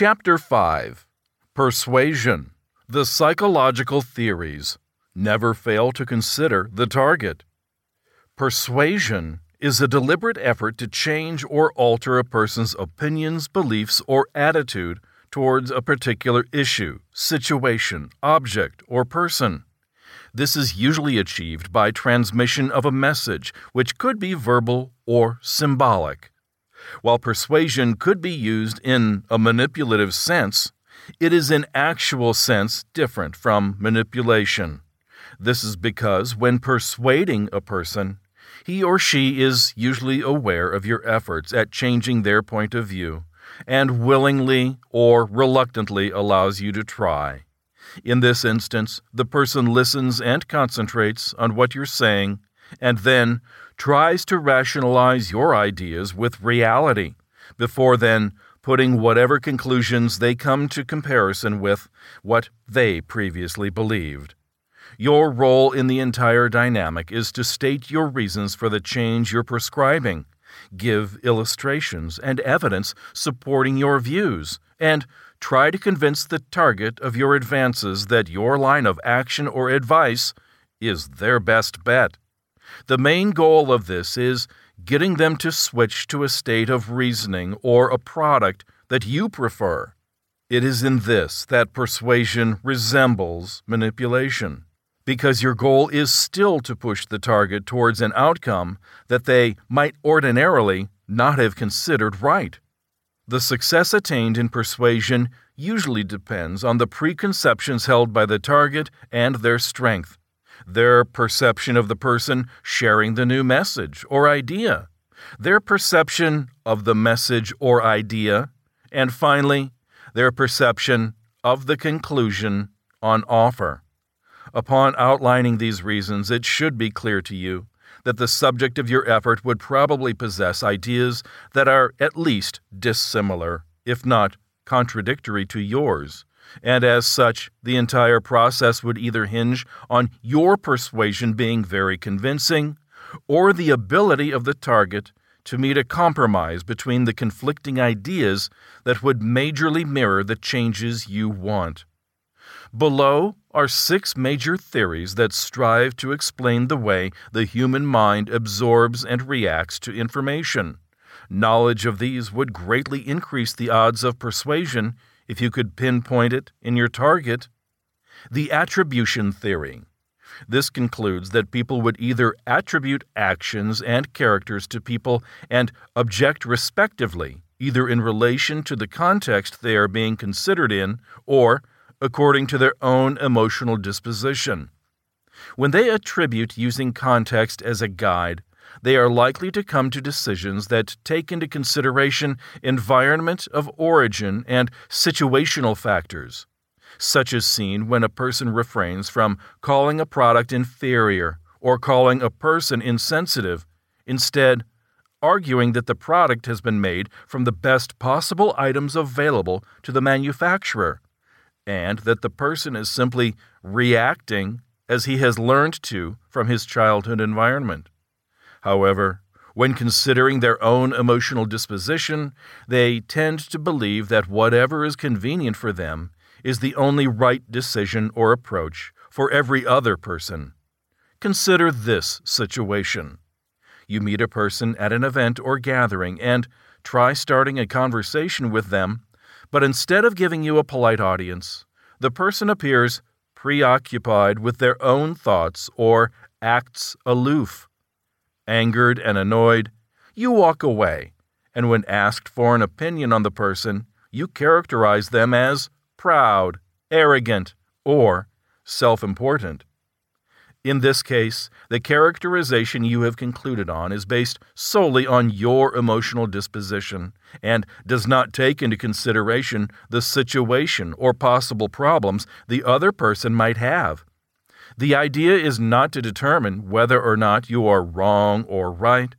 Chapter 5 Persuasion The Psychological Theories Never fail to consider the target. Persuasion is a deliberate effort to change or alter a person's opinions, beliefs, or attitude towards a particular issue, situation, object, or person. This is usually achieved by transmission of a message, which could be verbal or symbolic. While persuasion could be used in a manipulative sense, it is in actual sense different from manipulation. This is because when persuading a person, he or she is usually aware of your efforts at changing their point of view and willingly or reluctantly allows you to try. In this instance, the person listens and concentrates on what you're saying and then tries to rationalize your ideas with reality before then putting whatever conclusions they come to comparison with what they previously believed. Your role in the entire dynamic is to state your reasons for the change you're prescribing, give illustrations and evidence supporting your views, and try to convince the target of your advances that your line of action or advice is their best bet. The main goal of this is getting them to switch to a state of reasoning or a product that you prefer. It is in this that persuasion resembles manipulation, because your goal is still to push the target towards an outcome that they might ordinarily not have considered right. The success attained in persuasion usually depends on the preconceptions held by the target and their strength, their perception of the person sharing the new message or idea, their perception of the message or idea, and finally, their perception of the conclusion on offer. Upon outlining these reasons, it should be clear to you that the subject of your effort would probably possess ideas that are at least dissimilar, if not contradictory to yours, and as such, the entire process would either hinge on your persuasion being very convincing or the ability of the target to meet a compromise between the conflicting ideas that would majorly mirror the changes you want. Below are six major theories that strive to explain the way the human mind absorbs and reacts to information. Knowledge of these would greatly increase the odds of persuasion if you could pinpoint it in your target. The attribution theory. This concludes that people would either attribute actions and characters to people and object respectively, either in relation to the context they are being considered in or according to their own emotional disposition. When they attribute using context as a guide, they are likely to come to decisions that take into consideration environment of origin and situational factors, such as seen when a person refrains from calling a product inferior or calling a person insensitive, instead, arguing that the product has been made from the best possible items available to the manufacturer and that the person is simply reacting as he has learned to from his childhood environment. However, when considering their own emotional disposition, they tend to believe that whatever is convenient for them is the only right decision or approach for every other person. Consider this situation. You meet a person at an event or gathering and try starting a conversation with them but instead of giving you a polite audience, the person appears preoccupied with their own thoughts or acts aloof. Angered and annoyed, you walk away, and when asked for an opinion on the person, you characterize them as proud, arrogant, or self important. In this case, the characterization you have concluded on is based solely on your emotional disposition and does not take into consideration the situation or possible problems the other person might have. The idea is not to determine whether or not you are wrong or right,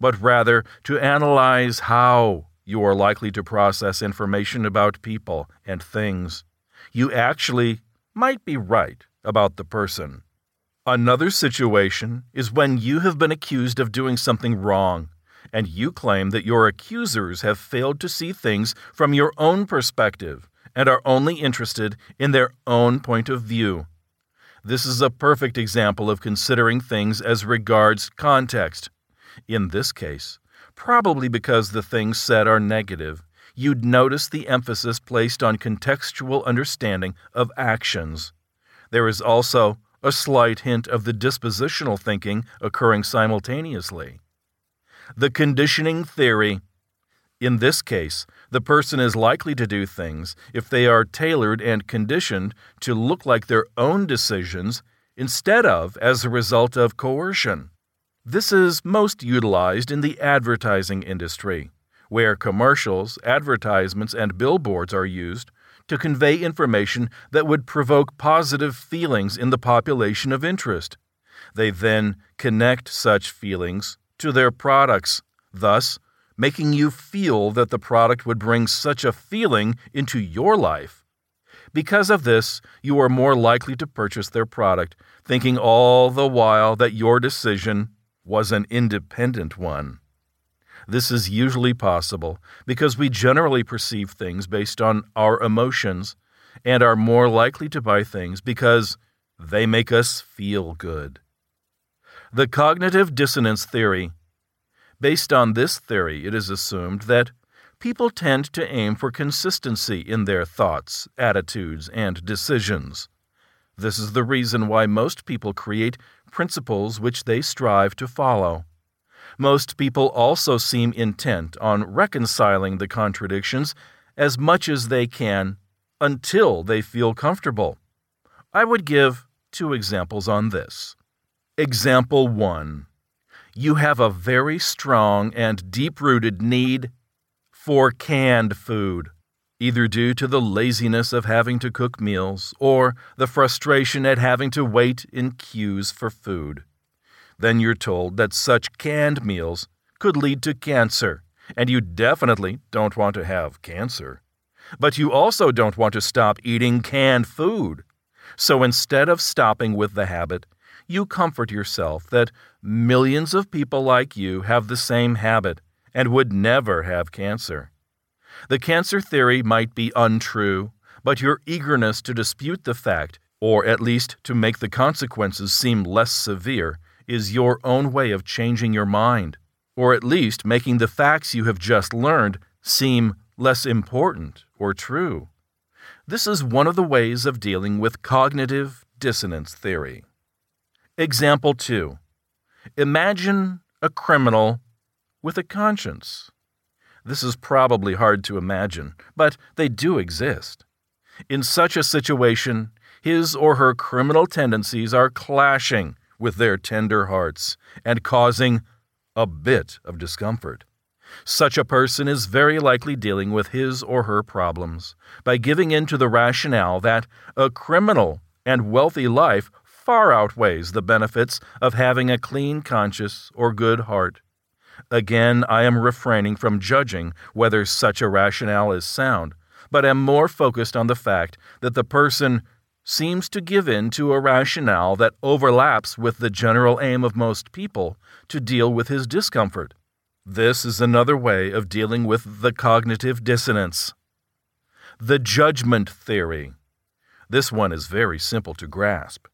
but rather to analyze how you are likely to process information about people and things. You actually might be right about the person. Another situation is when you have been accused of doing something wrong, and you claim that your accusers have failed to see things from your own perspective and are only interested in their own point of view. This is a perfect example of considering things as regards context. In this case, probably because the things said are negative, you'd notice the emphasis placed on contextual understanding of actions. There is also a slight hint of the dispositional thinking occurring simultaneously. The conditioning theory. In this case, the person is likely to do things if they are tailored and conditioned to look like their own decisions instead of as a result of coercion. This is most utilized in the advertising industry, where commercials, advertisements, and billboards are used to convey information that would provoke positive feelings in the population of interest. They then connect such feelings to their products, thus, making you feel that the product would bring such a feeling into your life. Because of this, you are more likely to purchase their product, thinking all the while that your decision was an independent one. This is usually possible because we generally perceive things based on our emotions and are more likely to buy things because they make us feel good. The cognitive dissonance theory. Based on this theory, it is assumed that people tend to aim for consistency in their thoughts, attitudes, and decisions. This is the reason why most people create principles which they strive to follow. Most people also seem intent on reconciling the contradictions as much as they can until they feel comfortable. I would give two examples on this. Example 1 You have a very strong and deep rooted need for canned food, either due to the laziness of having to cook meals or the frustration at having to wait in queues for food. Then you're told that such canned meals could lead to cancer, and you definitely don't want to have cancer. But you also don't want to stop eating canned food. So instead of stopping with the habit, you comfort yourself that millions of people like you have the same habit and would never have cancer. The cancer theory might be untrue, but your eagerness to dispute the fact, or at least to make the consequences seem less severe, is your own way of changing your mind, or at least making the facts you have just learned seem less important or true. This is one of the ways of dealing with cognitive dissonance theory. Example 2 Imagine a criminal with a conscience. This is probably hard to imagine, but they do exist. In such a situation, his or her criminal tendencies are clashing with their tender hearts and causing a bit of discomfort. Such a person is very likely dealing with his or her problems by giving in to the rationale that a criminal and wealthy life far outweighs the benefits of having a clean conscience or good heart. Again, I am refraining from judging whether such a rationale is sound, but am more focused on the fact that the person seems to give in to a rationale that overlaps with the general aim of most people to deal with his discomfort. This is another way of dealing with the cognitive dissonance. The judgment theory. This one is very simple to grasp.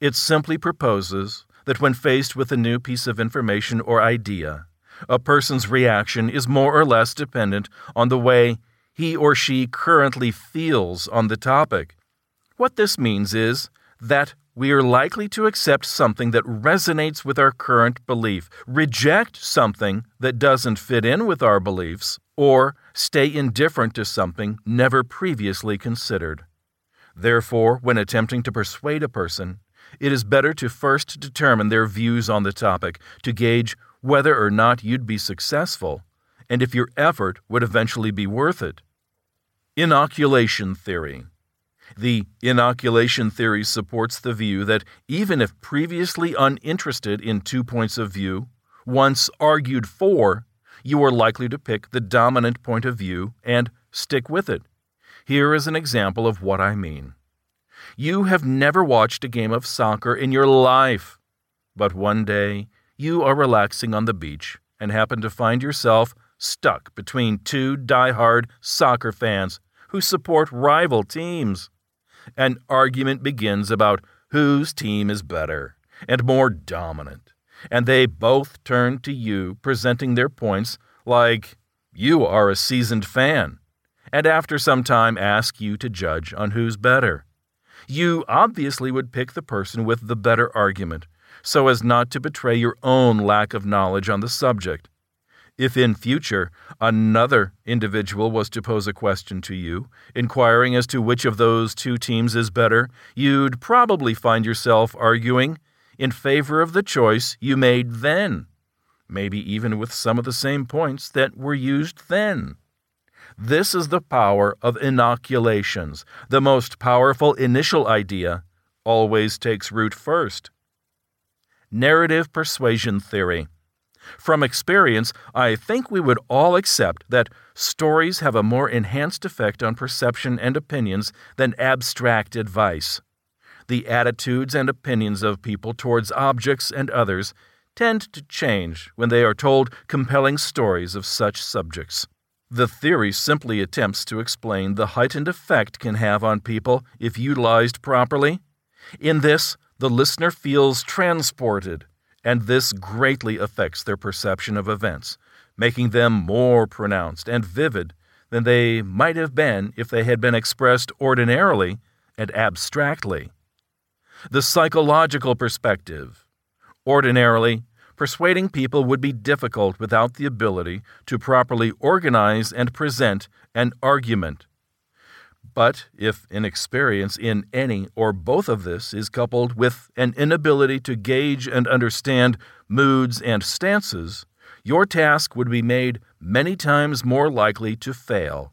It simply proposes that when faced with a new piece of information or idea, a person's reaction is more or less dependent on the way he or she currently feels on the topic. What this means is that we are likely to accept something that resonates with our current belief, reject something that doesn't fit in with our beliefs, or stay indifferent to something never previously considered. Therefore, when attempting to persuade a person, it is better to first determine their views on the topic to gauge whether or not you'd be successful and if your effort would eventually be worth it. Inoculation theory. The inoculation theory supports the view that even if previously uninterested in two points of view, once argued for, you are likely to pick the dominant point of view and stick with it. Here is an example of what I mean. You have never watched a game of soccer in your life, but one day you are relaxing on the beach and happen to find yourself stuck between two die-hard soccer fans who support rival teams. An argument begins about whose team is better and more dominant, and they both turn to you presenting their points like you are a seasoned fan, and after some time ask you to judge on who's better. You obviously would pick the person with the better argument so as not to betray your own lack of knowledge on the subject. If in future another individual was to pose a question to you, inquiring as to which of those two teams is better, you'd probably find yourself arguing in favor of the choice you made then, maybe even with some of the same points that were used then. This is the power of inoculations. The most powerful initial idea always takes root first. Narrative persuasion theory. From experience, I think we would all accept that stories have a more enhanced effect on perception and opinions than abstract advice. The attitudes and opinions of people towards objects and others tend to change when they are told compelling stories of such subjects. The theory simply attempts to explain the heightened effect can have on people if utilized properly. In this, the listener feels transported and this greatly affects their perception of events, making them more pronounced and vivid than they might have been if they had been expressed ordinarily and abstractly. The psychological perspective. Ordinarily, persuading people would be difficult without the ability to properly organize and present an argument. But if inexperience in any or both of this is coupled with an inability to gauge and understand moods and stances, your task would be made many times more likely to fail.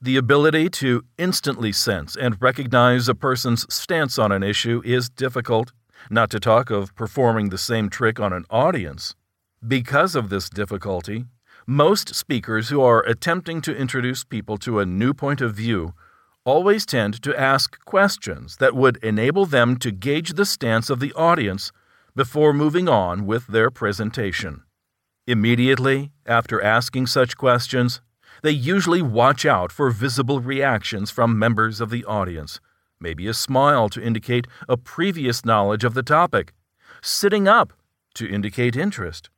The ability to instantly sense and recognize a person's stance on an issue is difficult, not to talk of performing the same trick on an audience. Because of this difficulty, most speakers who are attempting to introduce people to a new point of view always tend to ask questions that would enable them to gauge the stance of the audience before moving on with their presentation. Immediately after asking such questions, they usually watch out for visible reactions from members of the audience, maybe a smile to indicate a previous knowledge of the topic, sitting up to indicate interest,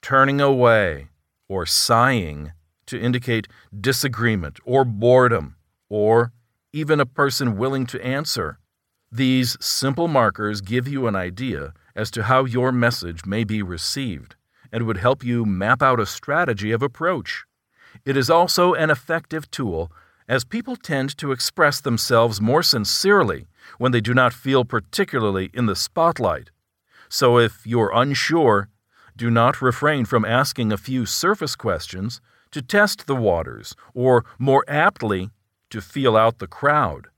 turning away, or sighing to indicate disagreement or boredom, or even a person willing to answer. These simple markers give you an idea as to how your message may be received and would help you map out a strategy of approach. It is also an effective tool as people tend to express themselves more sincerely when they do not feel particularly in the spotlight. So if you're unsure, do not refrain from asking a few surface questions to test the waters, or more aptly, to feel out the crowd.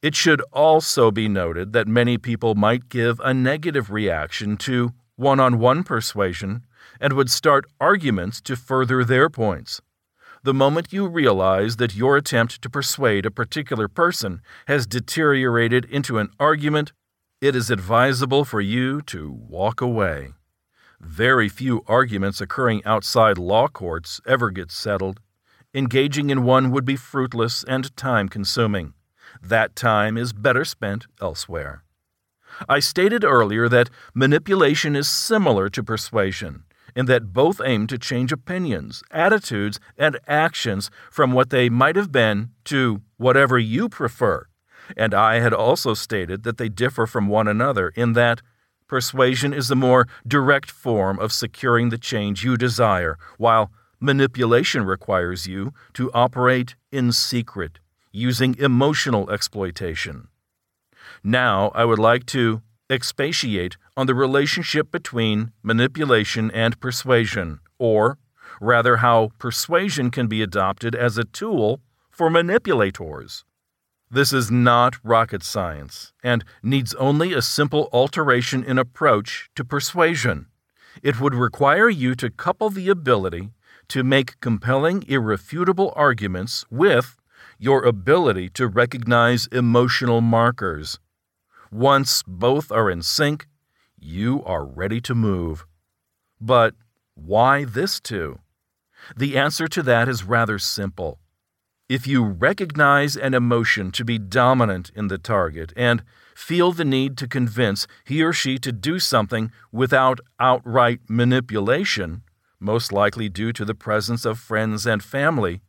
It should also be noted that many people might give a negative reaction to one on one persuasion and would start arguments to further their points. The moment you realize that your attempt to persuade a particular person has deteriorated into an argument, it is advisable for you to walk away. Very few arguments occurring outside law courts ever get settled engaging in one would be fruitless and time consuming. That time is better spent elsewhere. I stated earlier that manipulation is similar to persuasion, in that both aim to change opinions, attitudes, and actions from what they might have been to whatever you prefer. And I had also stated that they differ from one another in that persuasion is the more direct form of securing the change you desire, while Manipulation requires you to operate in secret, using emotional exploitation. Now, I would like to expatiate on the relationship between manipulation and persuasion, or rather, how persuasion can be adopted as a tool for manipulators. This is not rocket science and needs only a simple alteration in approach to persuasion. It would require you to couple the ability to make compelling, irrefutable arguments with your ability to recognize emotional markers. Once both are in sync, you are ready to move. But Why this two? The answer to that is rather simple. If you recognize an emotion to be dominant in the target and feel the need to convince he or she to do something without outright manipulation, most likely due to the presence of friends and family,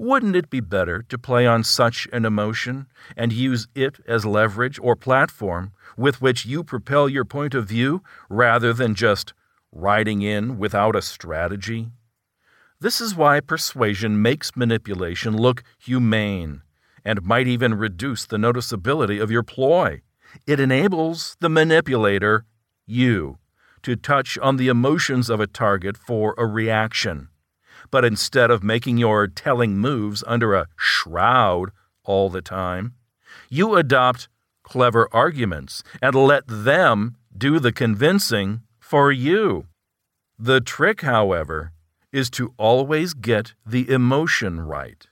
wouldn't it be better to play on such an emotion and use it as leverage or platform with which you propel your point of view rather than just riding in without a strategy? This is why persuasion makes manipulation look humane and might even reduce the noticeability of your ploy. It enables the manipulator, you, to touch on the emotions of a target for a reaction. But instead of making your telling moves under a shroud all the time, you adopt clever arguments and let them do the convincing for you. The trick, however, is to always get the emotion right.